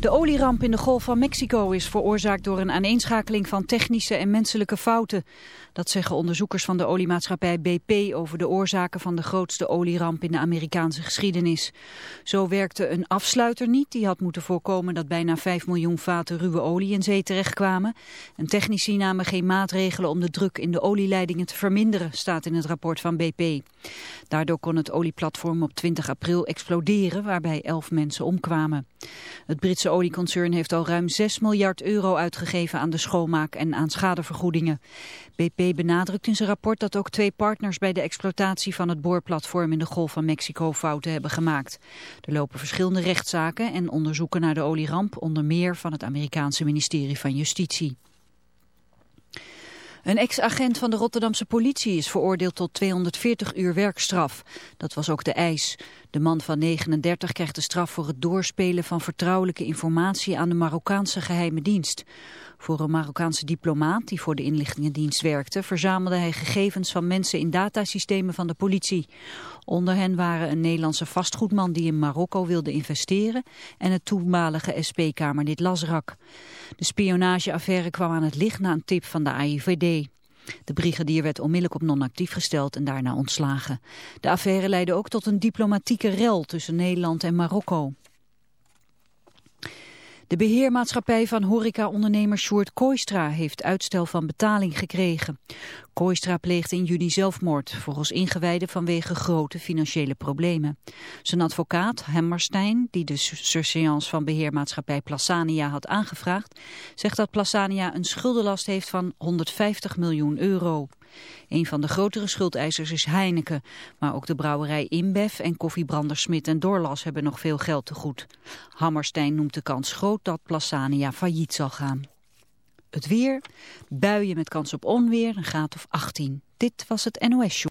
De olieramp in de Golf van Mexico is veroorzaakt door een aaneenschakeling van technische en menselijke fouten. Dat zeggen onderzoekers van de oliemaatschappij BP over de oorzaken van de grootste olieramp in de Amerikaanse geschiedenis. Zo werkte een afsluiter niet, die had moeten voorkomen dat bijna 5 miljoen vaten ruwe olie in zee terechtkwamen. En technici namen geen maatregelen om de druk in de olieleidingen te verminderen, staat in het rapport van BP. Daardoor kon het olieplatform op 20 april exploderen, waarbij 11 mensen omkwamen. Het Britse olieconcern heeft al ruim 6 miljard euro uitgegeven aan de schoonmaak en aan schadevergoedingen. BP benadrukt in zijn rapport dat ook twee partners bij de exploitatie van het boorplatform in de Golf van Mexico fouten hebben gemaakt. Er lopen verschillende rechtszaken en onderzoeken naar de olieramp, onder meer van het Amerikaanse ministerie van Justitie. Een ex-agent van de Rotterdamse politie is veroordeeld tot 240 uur werkstraf. Dat was ook de eis. De man van 39 krijgt de straf voor het doorspelen van vertrouwelijke informatie aan de Marokkaanse geheime dienst. Voor een Marokkaanse diplomaat die voor de inlichtingendienst werkte, verzamelde hij gegevens van mensen in datasystemen van de politie. Onder hen waren een Nederlandse vastgoedman die in Marokko wilde investeren en het toenmalige SP-kamerlid Lasrak. De spionageaffaire kwam aan het licht na een tip van de AIVD. De brigadier werd onmiddellijk op non-actief gesteld en daarna ontslagen. De affaire leidde ook tot een diplomatieke rel tussen Nederland en Marokko. De beheermaatschappij van horecaondernemer Sjoerd Kooistra heeft uitstel van betaling gekregen. Kooistra pleegde in juni zelfmoord, volgens ingewijden vanwege grote financiële problemen. Zijn advocaat, Hemmerstein, die de surseance van beheermaatschappij Plassania had aangevraagd, zegt dat Plassania een schuldenlast heeft van 150 miljoen euro. Een van de grotere schuldeisers is Heineken, maar ook de brouwerij InBev en koffiebrander Smit en Dorlas hebben nog veel geld te goed. Hammerstein noemt de kans groot dat Plassania failliet zal gaan. Het weer, buien met kans op onweer, een graad of 18. Dit was het NOS Show.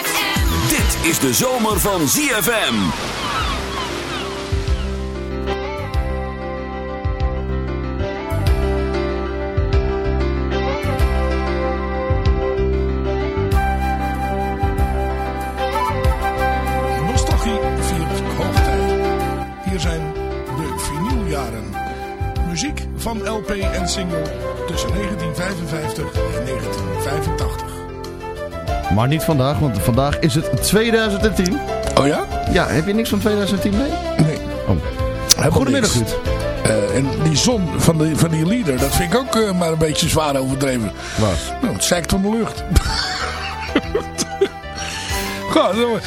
Dit is de zomer van ZFM. Nostalgie viert hoogtij. Hier zijn de vinyljaren. Muziek van LP en single tussen 1955 en 1985. Maar niet vandaag, want vandaag is het 2010. Oh ja? Ja, heb je niks van 2010 mee? Nee. Oh. Goedemiddag. Ruud. Eh, en die zon van, de, van die leader, dat vind ik ook eh, maar een beetje zwaar overdreven. Wat? Nou, het zeikt van de lucht. Goh, Jongen,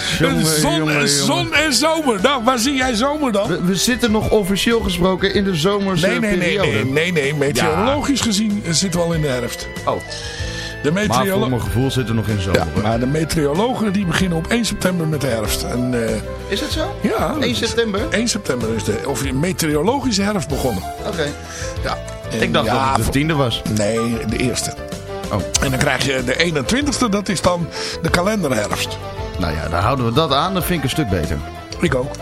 zon, jongen, zon jongen. en zomer. Nou, waar zie jij zomer dan? We, we zitten nog officieel gesproken in de zomerse Nee, nee, nee, periode. nee, nee, nee. Meteorologisch Ja. gezien zitten we al in de herfst. Oh. De Maar voor mijn gevoel zit er nog in de zomer. ja, maar de meteorologen die beginnen op 1 september met de herfst. En, eh, Is het zo? ja, dat 1 is- september? 1 september is de of meteorologische herfst begonnen. Oké. Ja. En Ik dacht ja, dat het de tiende was. Nee, de eerste. Oh. En dan krijg je de 21ste, dat is dan de kalenderherfst. Nou ja, dan houden we dat aan. Dat vind ik een stuk beter. Ik ook.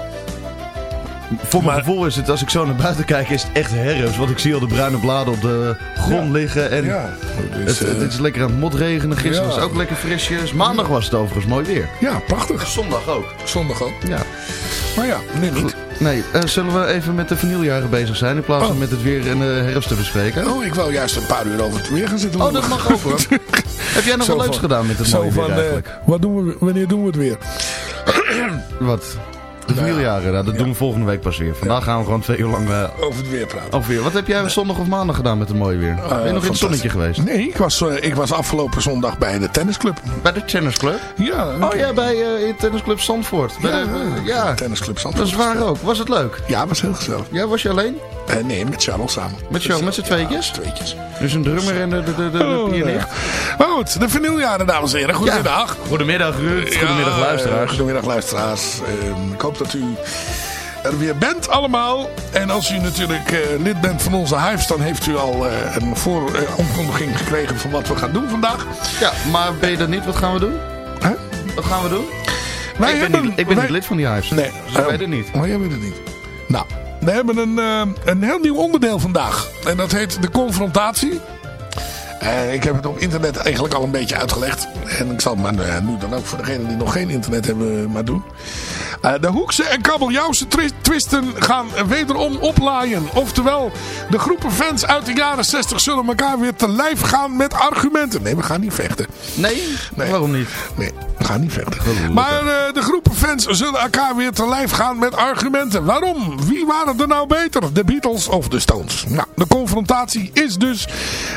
Voor mijn Maar- gevoel is het, als ik zo naar buiten kijk, is het echt herfst. Want ik zie al de bruine bladen op de grond Ja. liggen. En Ja, het, dus, eh, het is lekker aan het motregenen. Gisteren Ja. was het ook lekker frisjes. Maandag was het overigens mooi weer. ja, prachtig. Zondag ook. Zondag ook. Ja. Maar ja, nu niet. Nee, eh, zullen we even met de vernieljaren bezig zijn in plaats van Oh. met het weer en de herfst te bespreken? Oh, ik wou juist een paar uur over het weer gaan zitten. Oh, dat mag ook hoor. Heb jij nog Zo wat leuks gedaan met het Zo mooie weer van, eh, eigenlijk? wat doen we, wanneer doen we het weer? Wat? De vernieljaren, nou, dat doen we volgende week pas weer. Vandaag gaan we gewoon twee uur lang eh, Over het weer praten. over weer. Wat heb jij zondag of maandag gedaan met het mooie weer? ben je nog in het zonnetje geweest? Nee, ik was, eh, ik was afgelopen zondag bij de tennisclub. Bij de tennisclub? Ja, Oh ja, bij eh in tennisclub Zandvoort. Bij ja, de- eh, ja. tennisclub dat Zandvoort. is waar ook. Was het leuk? Ja, was heel gezellig. Ja, was je alleen? Eh, nee, met Charles samen. Met Charles, met z'n tweetjes? Tweetjes. Dus een drummer en de, de, de, de, de Oh, pianist. Maar goed, de vernieljaren, dames en heren. Goedemiddag. Goedemiddag Ruud. Goedemiddag luisteraars. eh, Goedemiddag luisteraars. Eh, ik hoop dat u er weer bent allemaal. En als u natuurlijk eh, lid bent van onze Hives, dan heeft u al eh, een vooronderkondiging gekregen van wat we gaan doen vandaag. Ja, maar ben je dat niet? Wat gaan we doen? Hè? Wat gaan we doen? Wij ik ben, niet, ik ben wij- niet lid van die Hives. Nee, Dus ik weet het niet. Maar jij weet het niet. Nou, we hebben een, eh, een heel nieuw onderdeel vandaag. En dat heet de confrontatie. Ik heb het op internet eigenlijk al een beetje uitgelegd. En ik zal het maar nu dan ook voor degenen die nog geen internet hebben maar doen. Eh, de Hoekse en Kabeljauwse twi- twisten gaan wederom oplaaien. Oftewel, de groepen fans uit de jaren 60 zullen elkaar weer te lijf gaan met argumenten. Nee, we gaan niet vechten. Nee? Nee. Waarom niet? Nee, we gaan niet vechten. Maar eh, de groepen fans zullen elkaar weer te lijf gaan met argumenten. Waarom? Wie waren er nou beter? De Beatles of de Stones? Nou, de confrontatie is dus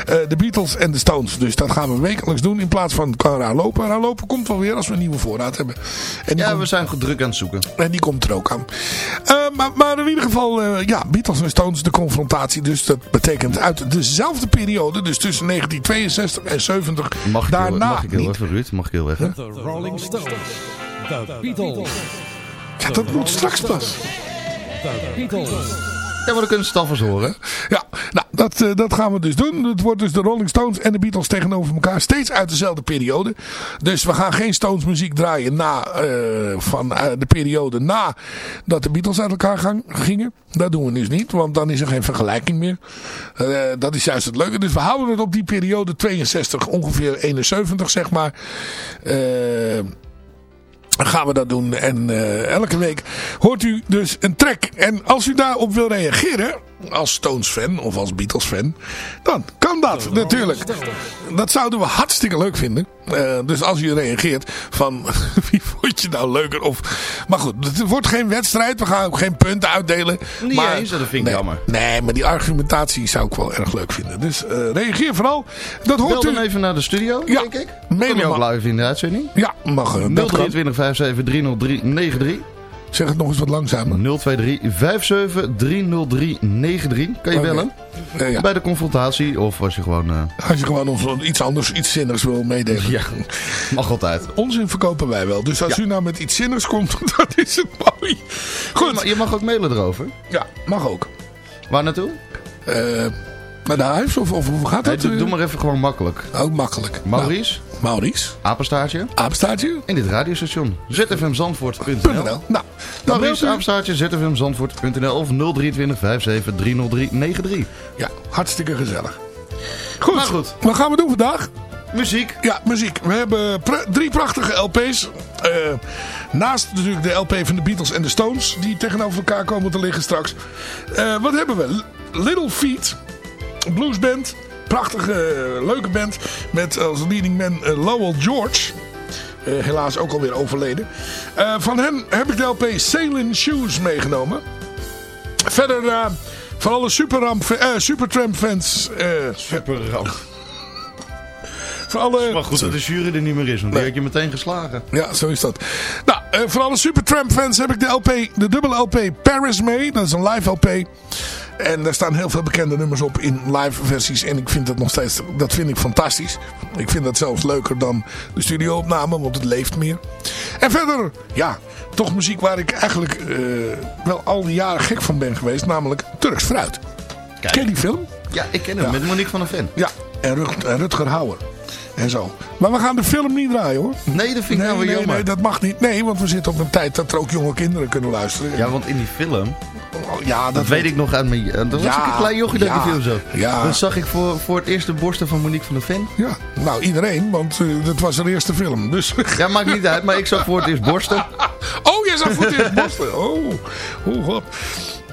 eh, de Beatles en de Stones. Dus dat gaan we wekelijks doen in plaats van Cara lopen. Cara lopen komt wel weer als we een nieuwe voorraad hebben. En Ja, komt, we zijn goed druk aan het zoeken. En die komt er ook aan. Eh, maar, maar in ieder geval, eh, ja, Beatles en Stones, de confrontatie. Dus dat betekent uit dezelfde periode, dus tussen 1962 en 70. Mag ik, heel, daarna mag ik heel niet. even, Ruud? Mag ik heel even? The Rolling Stones. The Beatles. Ja, dat moet straks pas. The Beatles. Kunnen ze het alvast horen. Ja, nou, dat, eh, dat gaan we dus doen. Het wordt dus de Rolling Stones en de Beatles tegenover elkaar. Steeds uit dezelfde periode. Dus we gaan geen Stones muziek draaien na, eh, van eh, de periode na dat de Beatles uit elkaar gang- gingen. Dat doen we dus niet, want dan is er geen vergelijking meer. Dat is juist het leuke. Dus we houden het op die periode 62, ongeveer 71 zeg maar. Eh... Gaan we dat doen. En eh, elke week hoort u dus een track. En als u daarop wil reageren, als Stones fan of als Beatles fan, dan kan dat natuurlijk. Dat zouden we hartstikke leuk vinden. Eh, dus als u reageert van wie vond je nou leuker? Of, maar goed, het wordt geen wedstrijd. We gaan ook geen punten uitdelen. Niet maar, eens, dat vind ik nee, jammer. Nee, maar die argumentatie zou ik wel erg leuk vinden. Dus eh, reageer vooral. Dat Bel hoort dan u. even naar de studio, Ja, denk ik. Kom je ook live in de uitzending? Ja, mag. eh, dat kan. 023 57 303 93. Zeg het nog eens wat langzamer. 023 57 303 93. Kan je bellen? Ja. Bij de confrontatie of als je gewoon... eh, Als je gewoon ons iets anders, iets zinnigs wil meedelen. ja, mag altijd. Onzin verkopen wij wel. Dus als Ja. u nou met iets zinnigs komt, dat is het mooi. Je Goed. mag, je mag ook mailen erover. Ja, mag ook. Waar naartoe? Eh naar de huis of, of hoe gaat Nee, dat? doe, eh? doe maar even gewoon makkelijk. Ook makkelijk. Maurice, Nou, Maurice. apenstaartje. Apenstaartje. In dit radiostation. zfmzandvoort.nl .nl. Nou, belt Maurice, apenstaartje, zfmzandvoort.nl of 023 57 303 93. Ja, hartstikke gezellig. Goed. Maar goed. Wat gaan we doen vandaag? Muziek. Ja, muziek. We hebben drie prachtige LP's. Eh, naast natuurlijk de LP van de Beatles en de Stones. Die tegenover elkaar komen te liggen straks. Eh, wat hebben we? L- Little Feet. Bluesband. Prachtige, eh, leuke band. Met als leading man eh, Lowell George. Eh, helaas ook alweer overleden. Eh, van hen heb ik de LP Sailing Shoes meegenomen. Verder eh, van alle eh, Supertramp fans. eh, Superramp. van alle, Maar goed dat de jury er niet meer is, want die had je meteen geslagen. Ja, zo is dat. Nou, eh, voor alle Supertramp fans heb ik de LP, de dubbele LP Paris mee. Dat is een live LP. En daar staan heel veel bekende nummers op in live versies. En ik vind dat nog steeds, dat vind ik fantastisch. Ik vind dat zelfs leuker dan de studioopname, want het leeft meer. En verder, ja, toch muziek waar ik eigenlijk eh, wel al die jaren gek van ben geweest. Namelijk Turks Fruit. Kijk. Ken die film? Ja, ik ken hem. Ja. Met Monique van der Ven. Ja, en, Rut- en Rutger Hauer. En zo. Maar we gaan de film niet draaien hoor. Nee, dat vind ik Nee, nou weer nee, jammer. nee, dat mag niet. Nee, want we zitten op een tijd dat er ook jonge kinderen kunnen luisteren. Ja, want in die film, ja dat, dat weet ik nog uit mijn... eh, Dat was Ja, ik een klein jochie dat ik die film zag. ja. Dan zag ik voor, voor het eerst de borsten van Monique van der Ven. Ja, nou iedereen, want eh, dat was haar eerste film. Dus... Ja, maakt niet uit, maar ik zag voor het eerst borsten. Oh, jij zag voor het eerst borsten. Oh, oh god.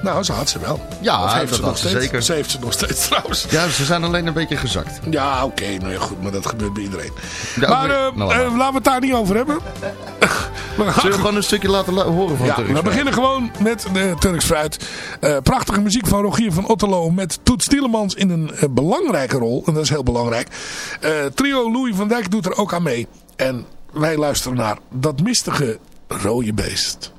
Nou, ze had ze wel. Ja, Of heeft dat ze nog ze steeds. zeker. Ze heeft ze nog steeds trouwens. Ja, ze zijn alleen een beetje gezakt. Ja, oké. nou ja, goed. Maar dat gebeurt bij iedereen. Ja, maar oké. eh, Nou, eh, maar. laten we het daar niet over hebben. we gaan Zullen we gewoon een stukje laten la- horen van Ja, Turks we beginnen gewoon met de Turks Fruit. Eh, prachtige muziek van Rogier van Otterlo met Toet Stielemans in een belangrijke rol. En dat is heel belangrijk. Trio Louis van Dijk doet er ook aan mee. En wij luisteren naar dat mistige rode beest.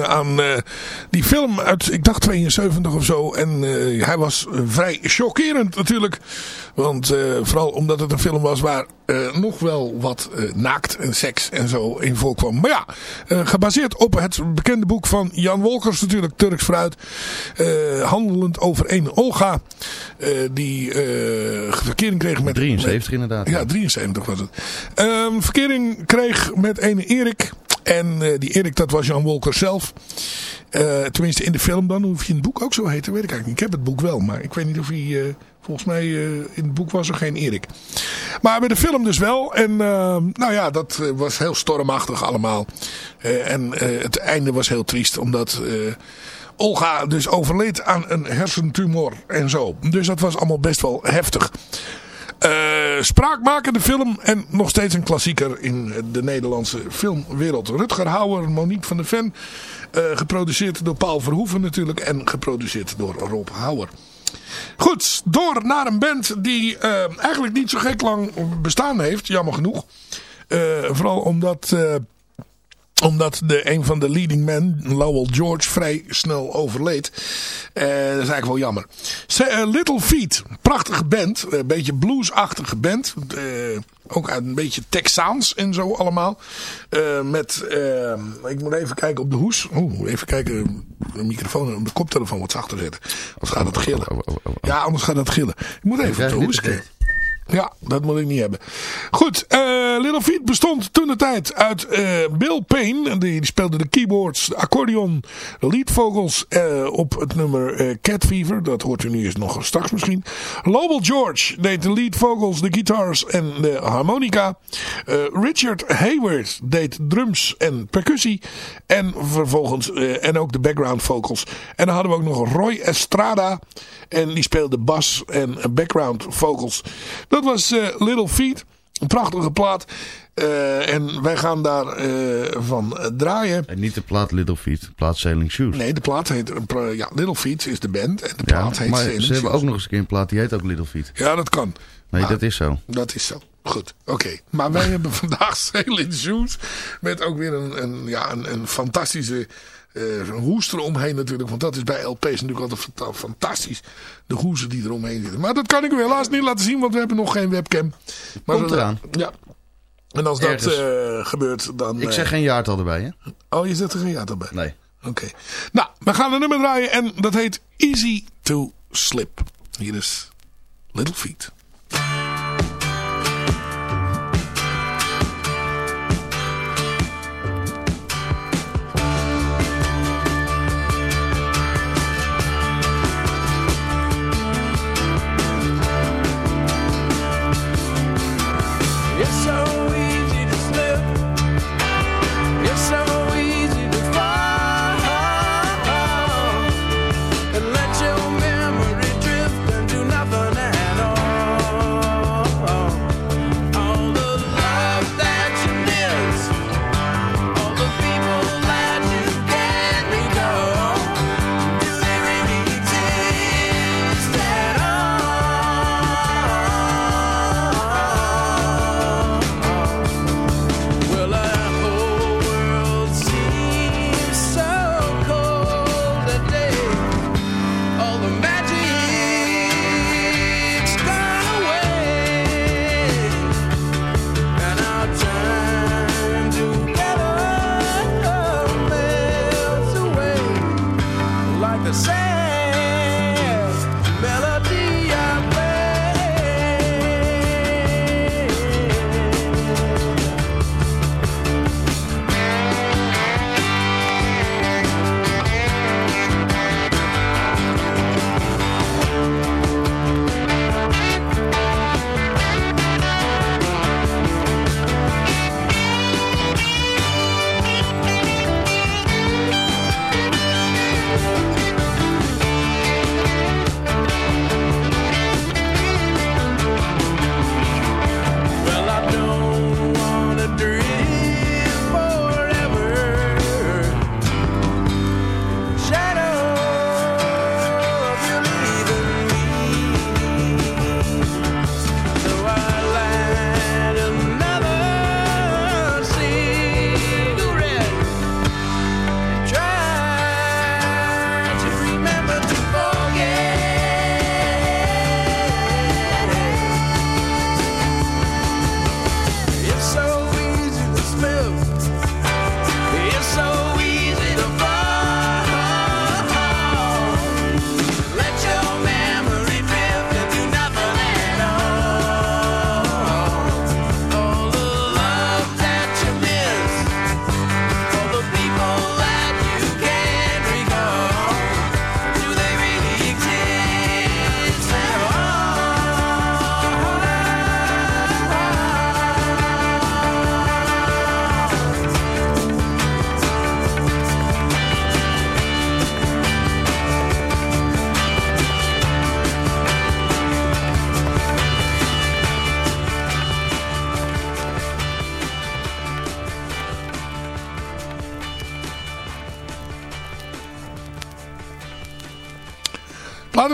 Herinneringen aan uh, die film uit, ik dacht 72 of zo. En uh, hij was vrij chockerend natuurlijk. Want vooral omdat het een film was waar nog wel wat naakt en seks en zo in voorkwam. Maar ja, gebaseerd op het bekende boek van Jan Wolkers natuurlijk, Turks Fruit. handelend over een Olga die verkering kreeg met... 73 met, inderdaad. Ja, 73 was het. Ehm, verkering kreeg met een Erik... En uh, die Erik, dat was Jan Wolker zelf. Uh, tenminste in de film dan. Hoef je in het boek ook zo heet, weet ik eigenlijk niet. Ik heb het boek wel, maar ik weet niet of hij... Uh, volgens mij in het boek was er geen Erik. Maar bij de film dus wel. En nou ja, dat was heel stormachtig allemaal. en het einde was heel triest. Omdat... Olga dus overleed aan een hersentumor en zo. Dus dat was allemaal best wel heftig. Uh, spraakmakende film en nog steeds een klassieker in de Nederlandse filmwereld. Rutger Hauer, Monique van der Ven. Uh, geproduceerd door Paul Verhoeven natuurlijk en geproduceerd door Rob Hauer. Goed, door naar een band die uh, eigenlijk niet zo gek lang bestaan heeft, jammer genoeg. vooral omdat omdat de, een van de leading men, Lowell George, vrij snel overleed. Uh, dat is eigenlijk wel jammer. Uh, Little Feet, prachtige band. Een beetje bluesachtige band. Uh, ook een beetje Texaans en zo allemaal. met, ik moet even kijken op de hoes. Oeh, even kijken. De microfoon en de koptelefoon wat zachter zetten. Anders gaat het gillen. Ja, anders gaat het gillen. Ik moet even op de hoes kijken. Ja, dat moet ik niet hebben. Goed, uh, Little Feet bestond toen de tijd uit uh, Bill Payne. Die, die, speelde de keyboards, de accordeon, de leadvogels uh, op het nummer Cat Fever. Dat hoort u nu eens nog straks misschien. Lowell George deed de leadvogels, de guitars en de harmonica. Richard Hayward deed drums en percussie. En vervolgens, en ook de background vocals. En dan hadden we ook nog Roy Estrada. En die speelde bas en background vocals. Dat was uh, Little Feet. Een prachtige plaat. Uh, en wij gaan daar uh, van draaien. En niet de plaat Little Feet, de plaat Sailing Shoes. Nee, de plaat heet... ja, Little Feet is de band. En de plaat ja, heet maar Sailing ze hebben ook nog eens een keer een plaat die heet ook Little Feet. Ja, dat kan. Nee, maar, dat is zo. Dat is zo. Goed, oké. Okay. Maar wij hebben vandaag Sailing Shoes. Met ook weer een, een, ja, een, een fantastische uh, een hoes eromheen natuurlijk. Want dat is bij LP's natuurlijk altijd fantastisch. De hoezen die eromheen zitten. Maar dat kan ik u helaas niet laten zien. Want we hebben nog geen webcam. Maar Komt eraan. Ja. En als dat uh, gebeurt dan... Ik zeg geen jaartal erbij hè. Oh je zet er geen jaartal bij? Nee. Oké. Okay. Nou, we gaan een nummer draaien. En dat heet Easy to Slip. Hier is Little Feet. And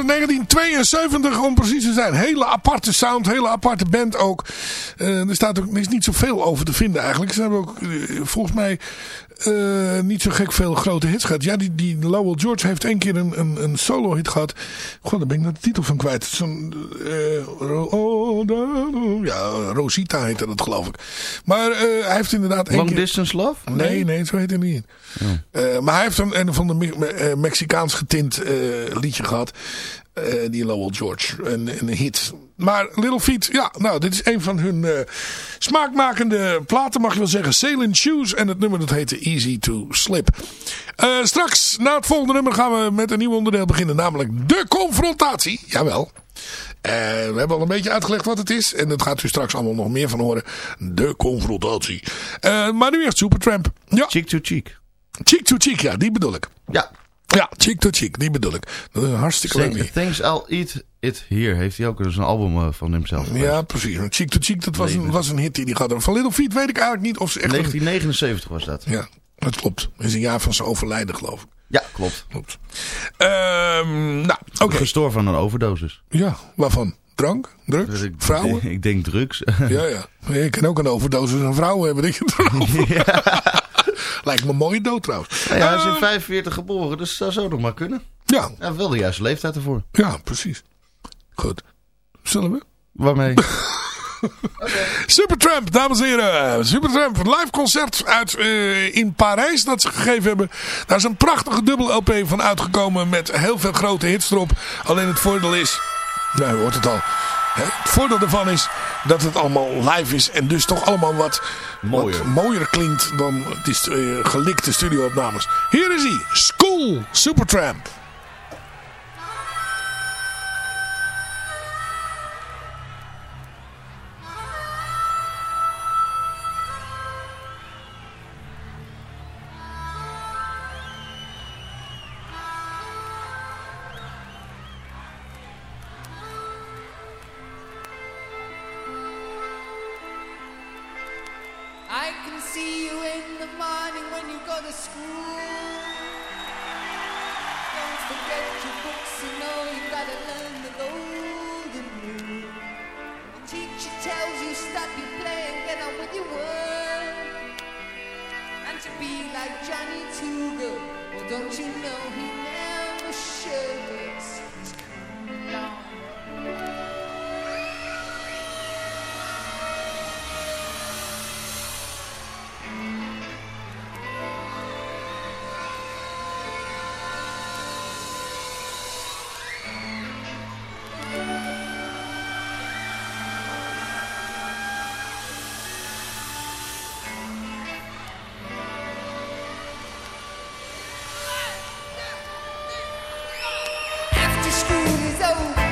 1972 om precies te zijn. Hele aparte sound, hele aparte band ook. Eh, er, staat ook, er is niet zoveel over te vinden eigenlijk. Ze hebben ook eh, volgens mij eh, niet zo gek veel grote hits gehad. Ja, die, die Lowell George heeft één keer een, een, een solo hit gehad. God, daar ben ik nou de titel van kwijt. Zo'n, oh, ja, Rosita heette dat geloof ik. Maar hij heeft inderdaad Long keer... Distance Love? Nee, nee, zo heet hij niet. Uh, maar hij heeft een, een van de Me Mexicaans getint liedje gehad. Uh, die Lowell George. Een, een hit. Maar Little Feet, ja, nou, dit is een van hun smaakmakende platen, mag je wel zeggen. Sailing Shoes. En het nummer dat heette Easy to Slip. straks, na het volgende nummer, gaan we met een nieuw onderdeel beginnen. Namelijk de confrontatie. Jawel. Uh, we hebben al een beetje uitgelegd wat het is. En dat gaat u straks allemaal nog meer van horen. De confrontatie. Maar nu eerst Supertramp. Ja. Cheek to cheek. Cheek to cheek, ja, die bedoel ik. Ja. Ja, cheek to cheek, die bedoel ik. Dat is een hartstikke leuk Thanks, Thanks I'll Eat It Here heeft hij ook. Is een album uh, van hemzelf. Ja, precies. Cheek to cheek, dat was een, was een hit die hij had. Van Little Feet weet ik eigenlijk niet of ze echt... 1979 was dat. Ja, dat klopt. Dat is een jaar van zijn overlijden, geloof ik. Ja, klopt. klopt. Um, nou, oké. Okay. Gestorven van een overdosis. Ja, waarvan? Drank? Drugs? Dus ik, vrouwen? Ik denk drugs. ja, ja. Ik kan ook een overdosis aan vrouwen hebben. Denk je ja. Lijkt me een mooie dood trouwens. Ja, hij is in 45 geboren, dus dat zou nog maar kunnen. Ja. ja. Wel de juiste leeftijd ervoor. Ja, precies. Goed. Zullen we? Waarmee? Okay. Supertramp, dames en heren. Supertramp, live concert uit, uh, in Parijs dat ze gegeven hebben. Daar is een prachtige dubbel LP van uitgekomen met heel veel grote hits erop. Alleen het voordeel is, nou u hoort het al. Het voordeel ervan is dat het allemaal live is en dus toch allemaal wat mooier, wat mooier klinkt dan die uh, gelikte studioopnames. Hier is hij, School Supertramp. Go.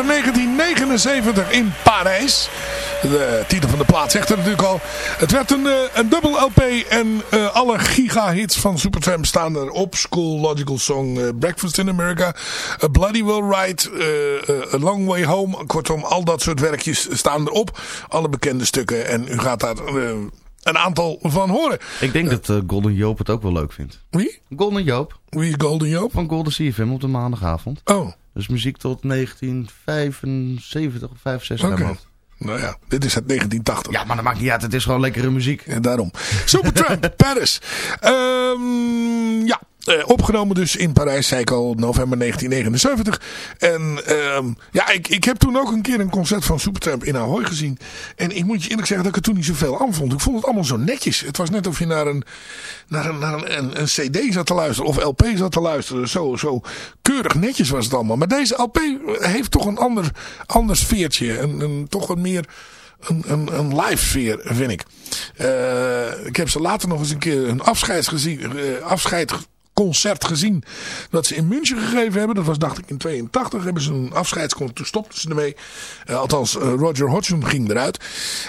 Eh, november 1979 in Parijs. De titel van de plaat zegt er natuurlijk al. Het werd een, eh, een dubbel LP en eh, alle giga-hits van Supertramp staan erop. School, Logical Song, eh, Breakfast in America, A Bloody Will Ride, A Long Way Home. Kortom, al dat soort werkjes staan erop. Alle bekende stukken en u gaat daar een aantal van horen. Ik denk dat Golden Joop het ook wel leuk vindt. Wie? Golden Joop Wie is Golden Joop? van Golden CFM op de maandagavond. Oh, Dus muziek tot 1975 of 65 oké. uit mijn hoofd. Nou ja, dit is het 1980. Ja, maar dat maakt niet uit. Het is gewoon lekkere muziek. Ja, daarom. Supertramp, Paris. Ehm, ja, eh, opgenomen dus in Parijs, zei ik al, november 1979. En ehm, ja, ik, ik heb toen ook een keer een concert van Supertramp in Ahoy gezien. En ik moet je eerlijk zeggen dat ik het toen niet zoveel aan vond. Ik vond het allemaal zo netjes. Het was net of je naar een, naar een, naar een, een, cd zat te luisteren of LP zat te luisteren. Zo, zo keurig netjes was het allemaal. Maar deze LP heeft toch een ander, ander sfeertje. Een, een, toch een meer een, een, een live sfeer, vind ik. Eh, ik heb ze later nog eens een keer een afscheids gezien, eh, afscheidsconcert gezien. Dat ze in München gegeven hebben. Dat was dacht ik in 82. Hebben ze een afscheidsconcert. Toen stopten ze ermee. Eh, althans, eh, Roger Hodgson ging eruit.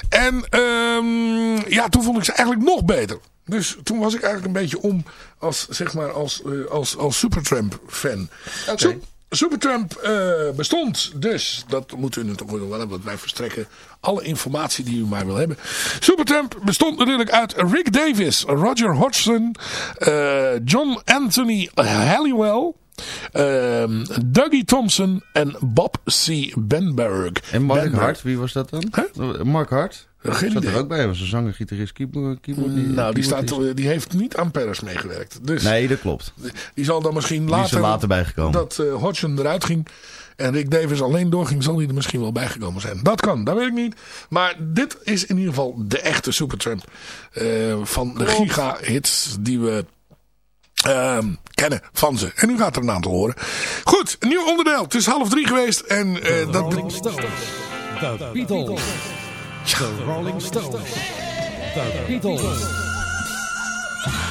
En ehm, ja, toen vond ik ze eigenlijk nog beter. Dus toen was ik eigenlijk een beetje om als, zeg maar, als, eh, als, als Supertramp fan. Zo- Supertramp eh, bestond dus, dat moet u natuurlijk wel hebben, want wij verstrekken alle informatie die u maar wil hebben. Supertramp bestond natuurlijk uit Rick Davis, Roger Hodgson, eh, John Anthony Halliwell, ehm, Dougie Thompson en Bob C. Benberg. En Mark Benberg. Hart, wie was dat dan? Huh? Uh, Mark Hart? Geen Zat idee. er ook bij. Was een zanger, gitarist, keyboard, keyboard, Nou, die, staat, die heeft niet aan Paris meegewerkt. Dus Nee, dat klopt. die zal dan misschien Die is later, er later bijgekomen. dat eh, Hodgson eruit ging en Rick Davis alleen doorging, zal hij er misschien wel bijgekomen zijn. Dat kan, dat weet ik niet. Maar dit is in ieder geval de echte Supertramp eh van de giga-hits die we ehm, kennen van ze. En nu gaat er een aantal horen. Goed, een nieuw onderdeel. Het is half drie geweest en eh, dat... Rolling Stones. The Beatles. The Rolling Stones. The Beatles.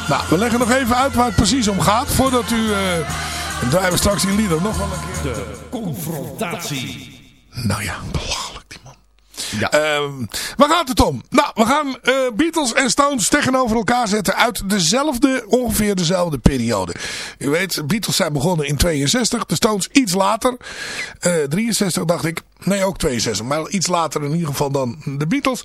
Nou, we leggen nog even uit waar het precies om gaat voordat u... eh dan draaien we straks die lieder nog wel een keer. De confrontatie. Nou ja, belachelijk die man. Ja. Ehm, waar gaat het om? Nou, we gaan eh, Beatles en Stones tegenover elkaar zetten uit dezelfde, ongeveer dezelfde periode. U weet, Beatles zijn begonnen in 62, de Stones iets later. Eh 63 dacht ik. Nee, ook 62, maar iets later in ieder geval dan de Beatles.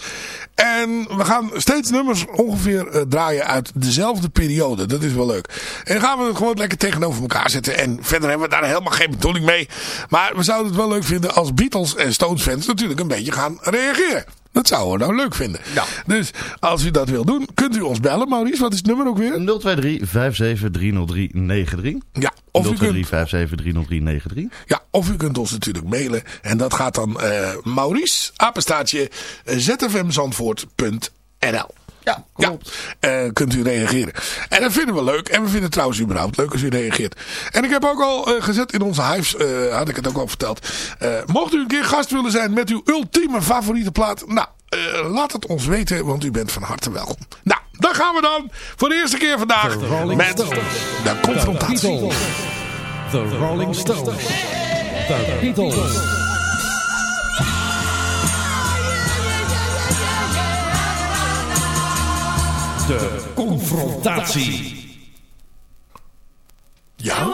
En we gaan steeds nummers ongeveer eh, draaien uit dezelfde periode. Dat is wel leuk. En dan gaan we het gewoon lekker tegenover elkaar zetten. En verder hebben we daar helemaal geen bedoeling mee. Maar we zouden het wel leuk vinden als Beatles en Stones fans natuurlijk een beetje gaan reageren. Dat zouden we nou leuk vinden. Ja. Dus als u dat wil doen, kunt u ons bellen. Maurice, wat is het nummer ook weer? 023 57 303 93. Ja, of u 023 kunt, 57 303 93. ja, of u kunt ons natuurlijk mailen. En dat gaat dan eh Maurice, apenstaatje, eh, zfmzandvoort.nl. Ja, Ja, klopt. eh, kunt u reageren. En dat vinden we leuk. En we vinden het trouwens überhaupt leuk als u reageert. En ik heb ook al gezet in onze huis, eh, had ik het ook al verteld. Eh, mocht u een keer gast willen zijn met uw ultieme favoriete plaat. Nou, eh, laat het ons weten, want u bent van harte welkom. Nou, gaan we dan voor de eerste keer vandaag met Stones. de confrontatie. The Rolling Stones. The Beatles. De confrontatie. Ja?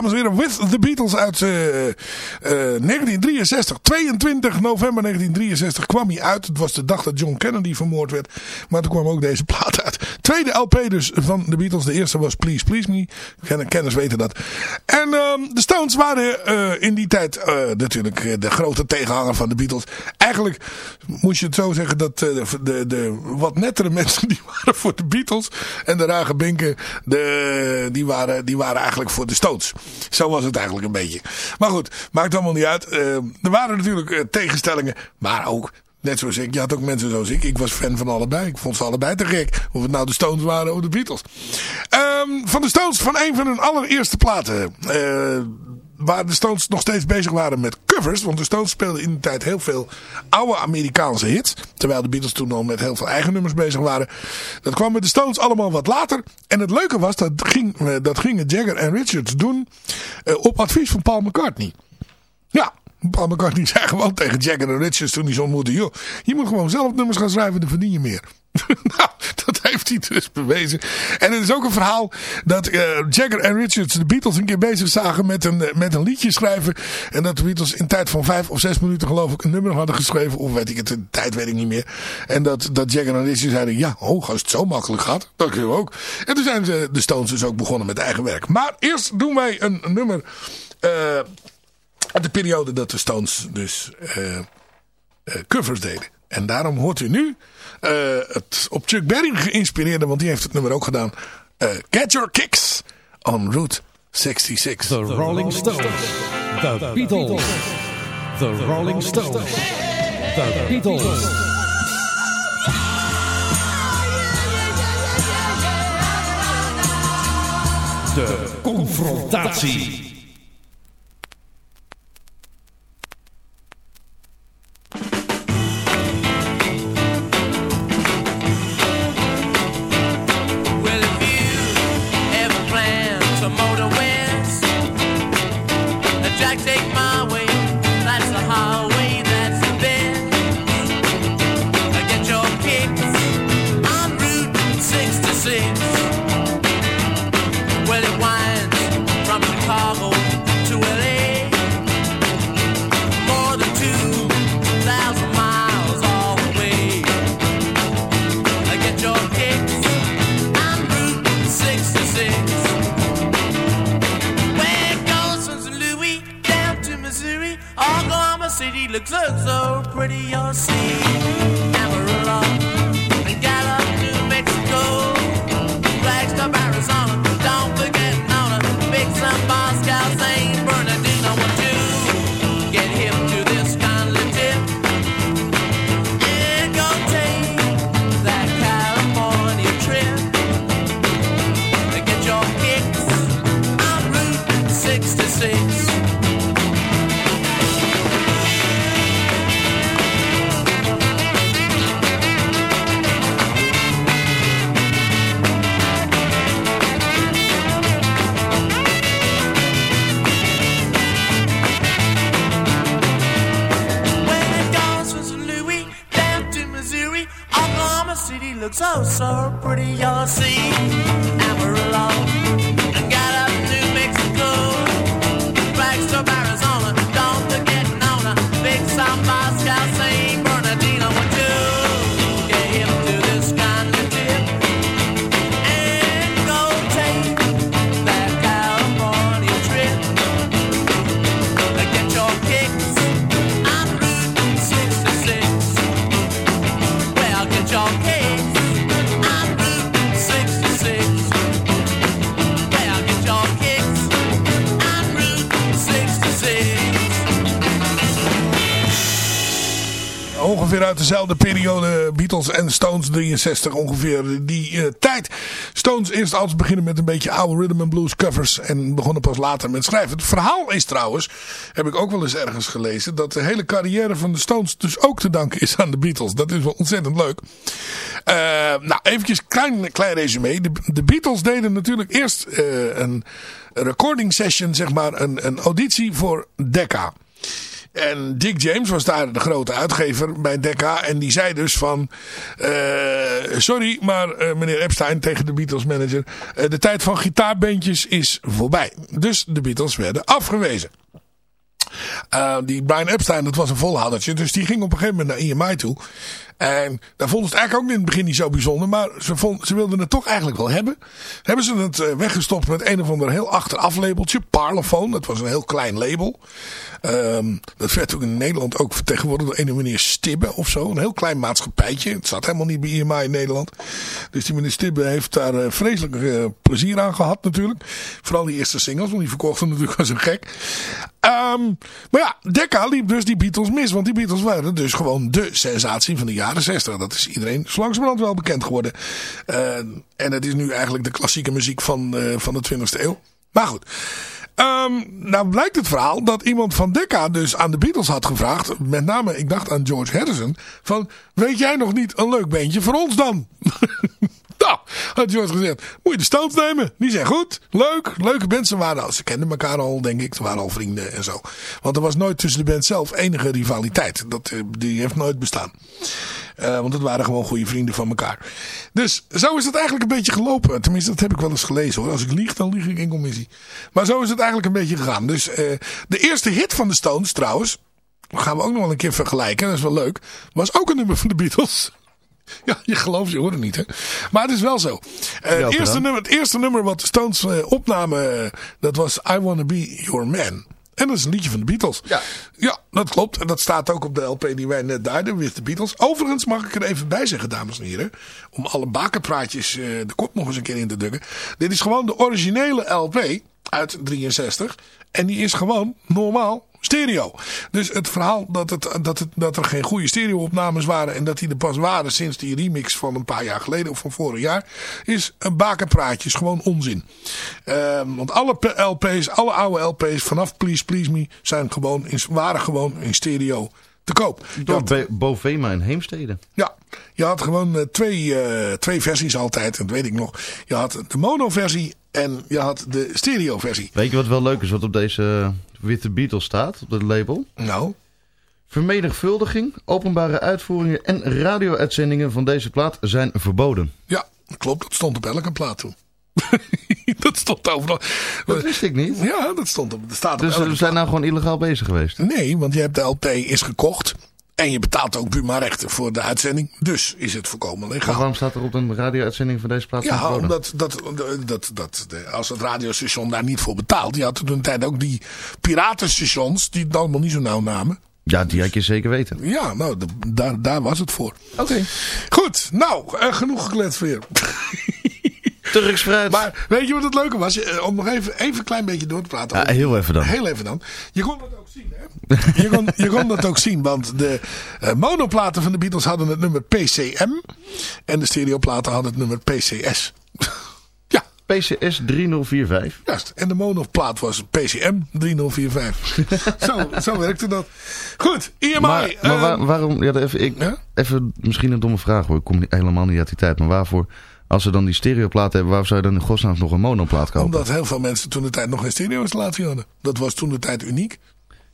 Dames en heren, With the Beatles uit uh, uh, 1963. 22 november 1963 kwam hij uit. Het was de dag dat John Kennedy vermoord werd. Maar toen kwam ook deze plaat uit. Tweede LP dus van de Beatles. De eerste was Please Please Me. Kenners weten dat. En uh, de Stones waren uh, in die tijd uh, natuurlijk de grote tegenhanger van de Beatles. Eigenlijk moest je het zo zeggen dat de, de, de wat nettere mensen die waren voor de Beatles. En de rage binken de, die, waren, die waren eigenlijk voor de Stones. Zo was het eigenlijk een beetje. Maar goed, maakt allemaal niet uit. Uh, er waren natuurlijk uh, tegenstellingen. Maar ook, net zoals ik, je had ook mensen zoals ik. Ik was fan van allebei. Ik vond ze allebei te gek. Of het nou de Stones waren of de Beatles. Um, van de Stones, van een van hun allereerste platen. Uh, waar de Stones nog steeds bezig waren met covers. Want de Stones speelden in de tijd heel veel oude Amerikaanse hits. Terwijl de Beatles toen al met heel veel eigen nummers bezig waren. Dat kwam met de Stones allemaal wat later. En het leuke was, dat, ging, dat gingen Jagger en Richards doen op advies van Paul McCartney. Ja, Paul McCartney zei gewoon tegen Jagger en Richards toen hij zo ontmoette. Joh, je moet gewoon zelf nummers gaan schrijven, dan verdien je meer. nou, dat heeft hij dus bewezen. En het is ook een verhaal dat uh, Jagger en Richards de Beatles een keer bezig zagen met een, met een liedje schrijven. En dat de Beatles in tijd van vijf of zes minuten geloof ik een nummer hadden geschreven. Of weet ik het, de tijd weet ik niet meer. En dat, dat Jagger en Richards zeiden, ja, oh, als het zo makkelijk gaat, dat kunnen we ook. En toen zijn ze, de Stones dus ook begonnen met eigen werk. Maar eerst doen wij een, nummer uh, uit de periode dat de Stones dus uh, covers deden. En daarom hoort u nu uh, het op Chuck Berry geïnspireerde, want die heeft het nummer ook gedaan. Uh, Get Your Kicks on Route 66. The Rolling Stones. The Beatles. The Rolling Stones. The Beatles. De confrontatie. Pretty, you'll see. Dezelfde periode. Beatles en Stones 63 ongeveer die uh, tijd. Stones eerst altijd beginnen met een beetje oude rhythm and blues covers. En begonnen pas later met schrijven. Het verhaal is trouwens, heb ik ook wel eens ergens gelezen. Dat de hele carrière van de Stones dus ook te danken is aan de Beatles. Dat is wel ontzettend leuk. Uh, nou, eventjes klein, klein resume. De, Beatles deden natuurlijk eerst uh, een recording session, zeg maar. Een, een auditie voor Decca. En Dick James was daar de grote uitgever bij Decca. En die zei dus van... eh, sorry, maar eh, meneer Epstein tegen de Beatles manager... eh, de tijd van gitaarbandjes is voorbij. Dus de Beatles werden afgewezen. Die Brian Epstein, dat was een volhoudertje. Dus die ging op een gegeven moment naar EMI toe. En daar vonden het eigenlijk ook in het begin niet zo bijzonder. Maar ze, vond, ze wilden het toch eigenlijk wel hebben. Hebben ze het uh, weggestopt met een of ander heel achteraf labeltje. Parlophone, dat was een heel klein label. Um, dat werd ook in Nederland ook vertegenwoordigd door een meneer Stibbe of zo. Een heel klein maatschappijtje. Het zat helemaal niet bij EMI in Nederland. Dus die meneer Stibbe heeft daar uh, vreselijk uh, plezier aan gehad natuurlijk. Vooral die eerste singles, want die verkochten natuurlijk als een gek. Um, maar ja, Decca liep dus die Beatles mis. Want die Beatles waren dus gewoon de sensatie van de jaren 60. Dat is iedereen zo wel bekend geworden. Uh, en het is nu eigenlijk de klassieke muziek van, uh, van de 20e eeuw. Maar goed. Um, nou blijkt het verhaal dat iemand van Decca dus aan de Beatles had gevraagd. Met name, ik dacht aan George Harrison. Van, weet jij nog niet een leuk bandje voor ons dan? Nou, had George gezegd, moet je de Stones nemen? Die zijn goed, leuk, leuke. Ze, waren, ze kenden elkaar al, denk ik. Ze waren al vrienden en zo. Want er was nooit tussen de band zelf enige rivaliteit. Dat, die heeft nooit bestaan. Uh, want het waren gewoon goede vrienden van elkaar. Dus zo is het eigenlijk een beetje gelopen. Tenminste, dat heb ik wel eens gelezen hoor. Als ik lieg, dan lieg ik in commissie. Maar zo is het eigenlijk een beetje gegaan. Dus uh, de eerste hit van de Stones trouwens... gaan we ook nog wel een keer vergelijken. Dat is wel leuk. Was ook een nummer van de Beatles. Ja, je gelooft, je hoort het niet, hè. Maar het is wel zo. Uh, het, eerste nummer, het eerste nummer wat de Stones uh, opnamen, uh, dat was I Wanna Be Your Man. En dat is een liedje van de Beatles. Ja. Ja, dat klopt. En dat staat ook op de LP die wij net duiden, With the Beatles. Overigens mag ik er even bij zeggen, dames en heren. Om alle bakenpraatjes de kop nog eens een keer in te drukken. Dit is gewoon de originele LP uit 63. En die is gewoon normaal stereo. Dus het verhaal dat, het, dat, het, dat er geen goede stereo-opnames waren en dat die er pas waren sinds die remix van een paar jaar geleden of van vorig jaar, is een bakenpraatje, is gewoon onzin. Uh, want alle LP's, alle oude LP's vanaf Please Please Me zijn gewoon in, waren gewoon in stereo te koop. Door had, Bovema en Heemstede. Ja, je had gewoon uh, twee, uh, twee versies altijd, dat weet ik nog. Je had de mono-versie en je had de stereo-versie. Weet je wat wel leuk is, wat op deze Witte Beatles staat, op het label? Nou? Vermenigvuldiging, openbare uitvoeringen en radio-uitzendingen van deze plaat zijn verboden. Ja, klopt. Dat stond op elke plaat toen. dat stond overal. Dat wist ik niet. Ja, dat stond op. Dat staat op dus we zijn nou gewoon illegaal bezig geweest? Nee, want je hebt de LP is gekocht. En je betaalt ook Buma-rechten voor de uitzending. Dus is het voorkomen legaal. Maar waarom staat er op een radio-uitzending van deze plaats? Ja, omdat dat, dat, dat, de, als het radiostation daar niet voor betaalt. Je had toen een tijd ook die piratenstations die het allemaal niet zo nauw namen. Ja, die had je zeker weten. Ja, nou, daar, daar was het voor. Oké. Okay. Goed, nou, uh, genoeg gekletst weer. Turks fruit. Maar weet je wat het leuke was? Om nog even, even een klein beetje door te praten. Ja, heel even dan. Heel even dan. Je kon dat ook zien, hè? je, kon, je kon dat ook zien, want de uh, monoplaten van de Beatles hadden het nummer PCM. En de stereoplaten hadden het nummer PCS. ja. PCS 3045. Juist. En de monoplaat was PCM 3045. zo, zo werkte dat. Goed, EMI. Maar, maar uh, waar, waarom, ja, even, ik, even misschien een domme vraag hoor. Ik kom niet, helemaal niet uit die tijd. Maar waarvoor... Als ze dan die stereoplaat hebben, waarom zou je dan in godsnaam nog een monoplaat kopen? Omdat heel veel mensen toen de tijd nog geen stereo-installatie hadden. Dat was toen de tijd uniek.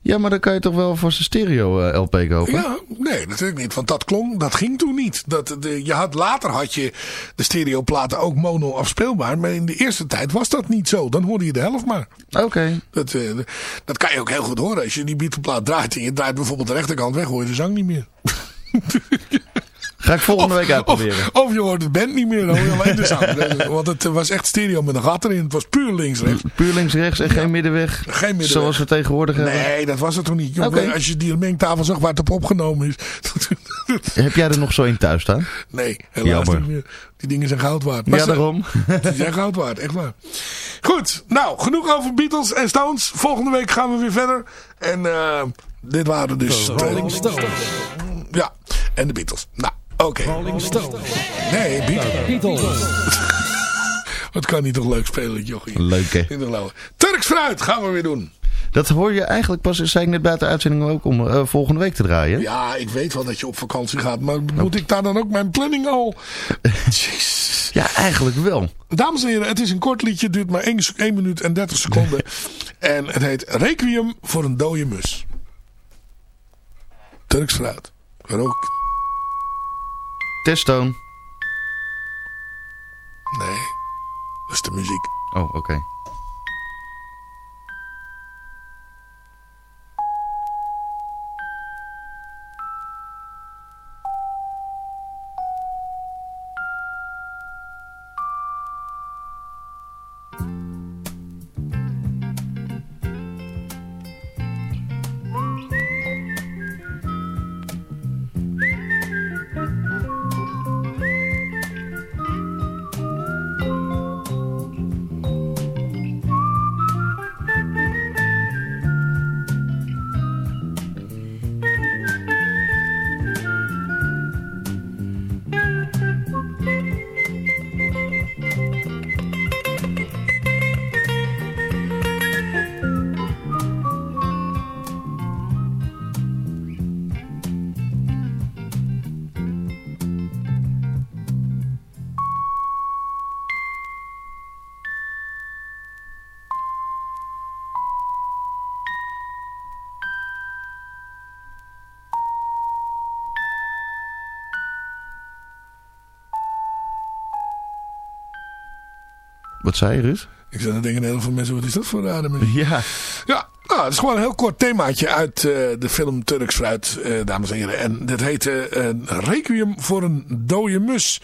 Ja, maar dan kan je toch wel voor zijn stereo uh, LP kopen? Ja, nee, natuurlijk niet. Want dat klonk, dat ging toen niet. Dat, de, je had, later had je de stereoplaten ook mono afspeelbaar. Maar in de eerste tijd was dat niet zo. Dan hoorde je de helft maar. Oké. Okay. Dat, uh, dat kan je ook heel goed horen. Als je die Beatle-plaat draait en je draait bijvoorbeeld de rechterkant weg, hoor je de zang niet meer. Ga ik volgende week uitproberen. Of, of, je hoort het band niet meer, dan hoor je alleen de zang. Want het was echt stereo met een gat erin. Het was puur links-rechts. Puur links-rechts en ja. geen middenweg? Geen middenweg. Zoals we tegenwoordig hebben? Nee, dat was het toen niet. Okay. Als je die mengtafel zag waar het op opgenomen is. Heb jij er nog zo in thuis staan? Nee, helaas Jammer. niet meer. Die dingen zijn goud waard. Maar ja, daarom. Die zijn goud waard, echt waar. Goed, nou, genoeg over Beatles en Stones. Volgende week gaan we weer verder. En uh, dit waren dus... Rolling Stones. Ja, en de Beatles. Nou. Oké. Okay. Rolling Stones. Nee, Beatles. Beatles. Wat kan niet toch leuk spelen, jochie? Leuk, hè? Turks fruit gaan we weer doen. Dat hoor je eigenlijk pas, zei ik net buiten de uitzending ook, om uh, volgende week te draaien. Ja, ik weet wel dat je op vakantie gaat, maar moet ik daar dan ook mijn planning al... Jezus. Ja, eigenlijk wel. Dames en heren, het is een kort liedje, duurt maar 1, 1 minuut en 30 seconden. en het heet Requiem voor een dode mus. Turks fruit. Rook. Testone. Nee, dat is de muziek. Oh, oké. Wat zei je, Ruud? Ik zou dan denken, heel veel mensen, wat is dat voor rare muziek? Ja. Ja, nou, het is gewoon een heel kort themaatje uit eh, de film Turks Fruit, eh, dames en heren. En dat heet eh, Requiem voor een dode mus.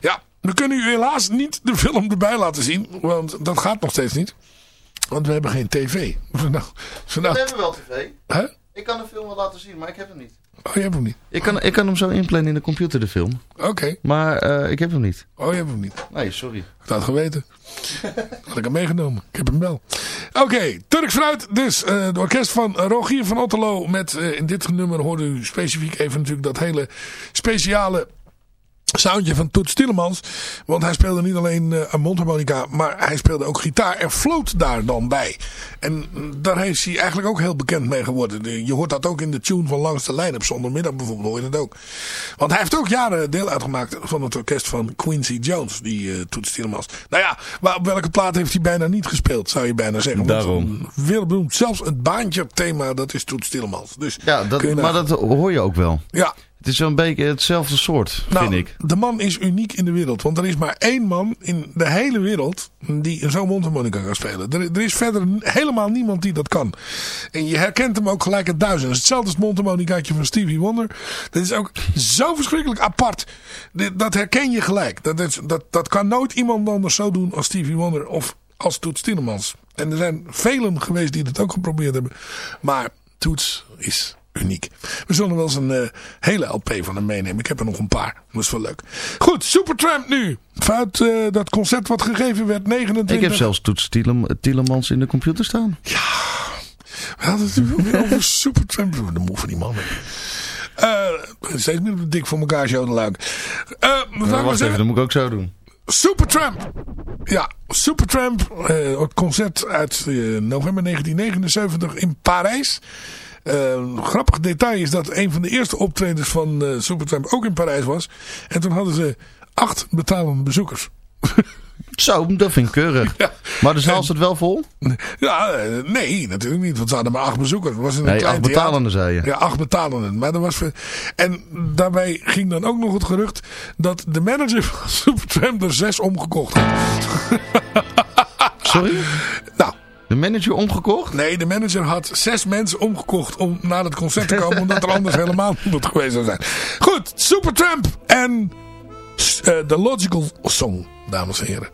Ja, we kunnen u helaas niet de film erbij laten zien, want dat gaat nog steeds niet. Want we hebben geen tv. Nou, nou, We hebben wel tv. Hè? Ik kan de film wel laten zien, maar ik heb hem niet. Oh, je hebt hem niet? Ik kan, ik kan hem zo inplannen in de computer, de film. Oké. Maar eh, ik heb hem niet. Oh, je hebt hem niet? Nee, sorry. Ik had het geweten. Had ik hem meegenomen. Ik heb hem wel. Oké, Turks Fruit. Dus uh, de orkest van Rogier van Otterlo. Met uh, in dit nummer hoorde u specifiek even natuurlijk dat hele speciale soundje van Toets Tielemans. Want hij speelde niet alleen uh, een mondharmonica, maar hij speelde ook gitaar en floot daar dan bij. En daar is hij eigenlijk ook heel bekend mee geworden. Je hoort dat ook in de tune van Langs de Lijn op zondagmiddag bijvoorbeeld, hoor je dat ook. Want hij heeft ook jaren deel uitgemaakt van het orkest van Quincy Jones, die uh, Toets Tielemans. Nou ja, maar op welke plaat heeft hij bijna niet gespeeld, zou je bijna zeggen. Daarom. Willem, zelfs het baantje thema, dat is Toets Tielemans. Dus ja, dat, maar dat hoor je ook wel. Ja, het is zo'n beetje hetzelfde soort, nou, vind ik. De man is uniek in de wereld. Want er is maar één man in de hele wereld die zo'n mondharmonica kan spelen. Er, er, is verder helemaal niemand die dat kan. En je herkent hem ook gelijk het duizend. Hetzelfde als het mondharmonicaatje van Stevie Wonder. Dat is ook zo verschrikkelijk apart. Dat herken je gelijk. Dat, is, dat, dat kan nooit iemand anders zo doen als Stevie Wonder of als Toets Tielemans. En er zijn velen geweest die dat ook geprobeerd hebben. Maar Toets is uniek. We zullen wel eens een uh, hele LP van hem meenemen. Ik heb er nog een paar. Dat is wel leuk. Goed, Supertramp nu. Uit uh, dat concert wat gegeven werd, 29... Ik heb zelfs Toets Tielemans in de computer staan. Ja, we hadden het natuurlijk over Supertramp. De moe van die mannen. Uh, steeds meer dik voor elkaar, show de luik. Nou, wacht even, dat moet ik ook zo doen. Supertramp. Ja, Supertramp. Het concert uit november 1979 in Parijs. Uh, grappig detail is dat een van de eerste optredens van uh, Supertramp ook in Parijs was. En toen hadden ze acht betalende bezoekers. Zo, dat vind ik keurig. Ja. Maar de zaal zat wel vol? Ja, nee, natuurlijk niet. Want ze hadden maar acht bezoekers. Het was een nee, acht betalende zei je. Ja, acht betalende. Maar dat was... En daarbij ging dan ook nog het gerucht dat de manager van Supertramp er zes omgekocht had. Sorry? Nou, de manager omgekocht? Nee, de manager had zes mensen omgekocht om naar het concert te komen. omdat er anders helemaal niemand geweest zou zijn. Goed, Supertramp en uh, The Logical Song, dames en heren.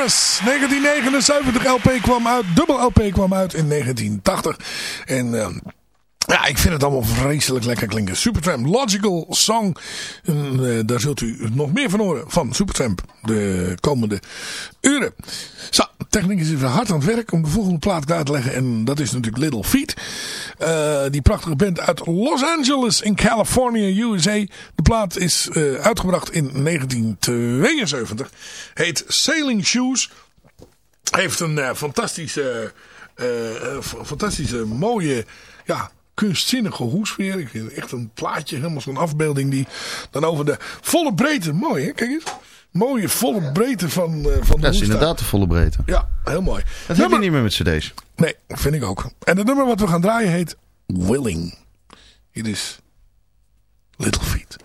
Paris. 1979 LP kwam uit, dubbel LP kwam uit in 1980. En... Uh, ja, ik vind het allemaal vreselijk lekker klinken. Supertramp, Logical Song. En, uh, daar zult u nog meer van horen van Supertramp de komende uren. Techniek is even hard aan het werk om de volgende plaat klaar te leggen. En dat is natuurlijk Little Feet. Uh, die prachtige band uit Los Angeles in California, USA. De plaat is uh, uitgebracht in 1972. Heet Sailing Shoes. Heeft een uh, fantastische, fantastische mooie... Ja, kunstzinnige hoesfeer. Ik vind echt een plaatje, helemaal zo'n afbeelding die dan over de volle breedte. Mooi hè, kijk eens. Mooie volle breedte van, uh, van de Dat is inderdaad de volle breedte. Ja, heel mooi. Dat nummer... heb je niet meer met cd's. Nee, vind ik ook. En het nummer wat we gaan draaien heet Willing. Hier is Little Feet.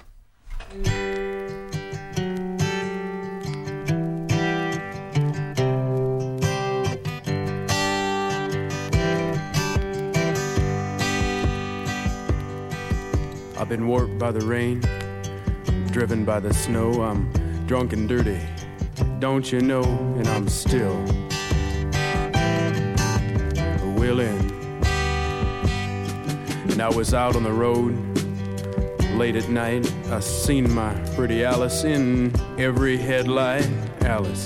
I've been warped by the rain, driven by the snow. I'm drunk and dirty, don't you know? And I'm still willing. And I was out on the road late at night. I seen my pretty Alice in every headlight. Alice,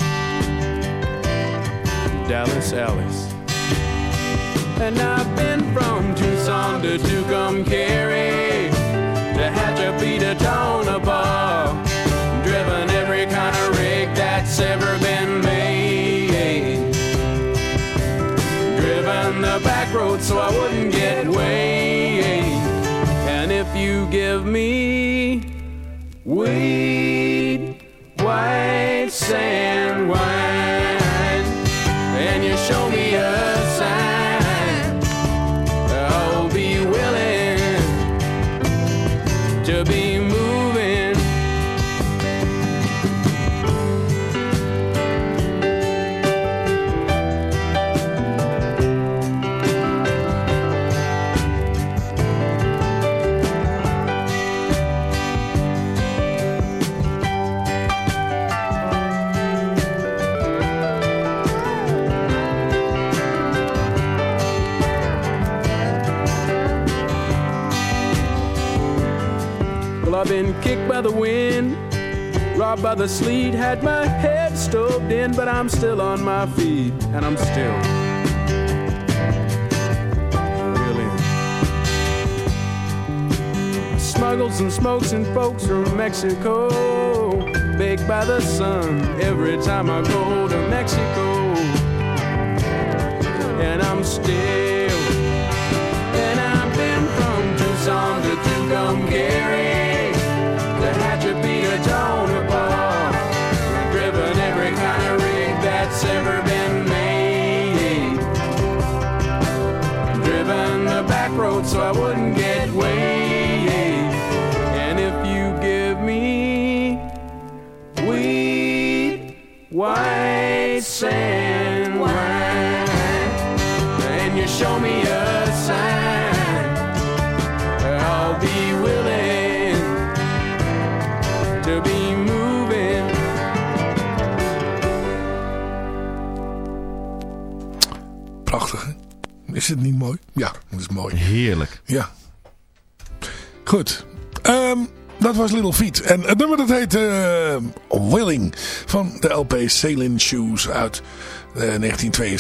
Dallas, Alice. And I've been from Tucson to Tucumcari to Hatchapee to Tonopah. Ever been made. Driven the back road so I wouldn't get weighed. And if you give me weed, white sand wine, I've been kicked by the wind, robbed by the sleet, had my head stoved in, but I'm still on my feet, and I'm still. Smuggles and smokes and folks from Mexico, baked by the sun every time I go to Mexico, and I'm still. Het niet mooi? Ja, dat is mooi. Heerlijk. Ja. Goed. Um, dat was Little Feet. En het nummer dat heet uh, Willing van de LP Sailing Shoes uit uh, 1972.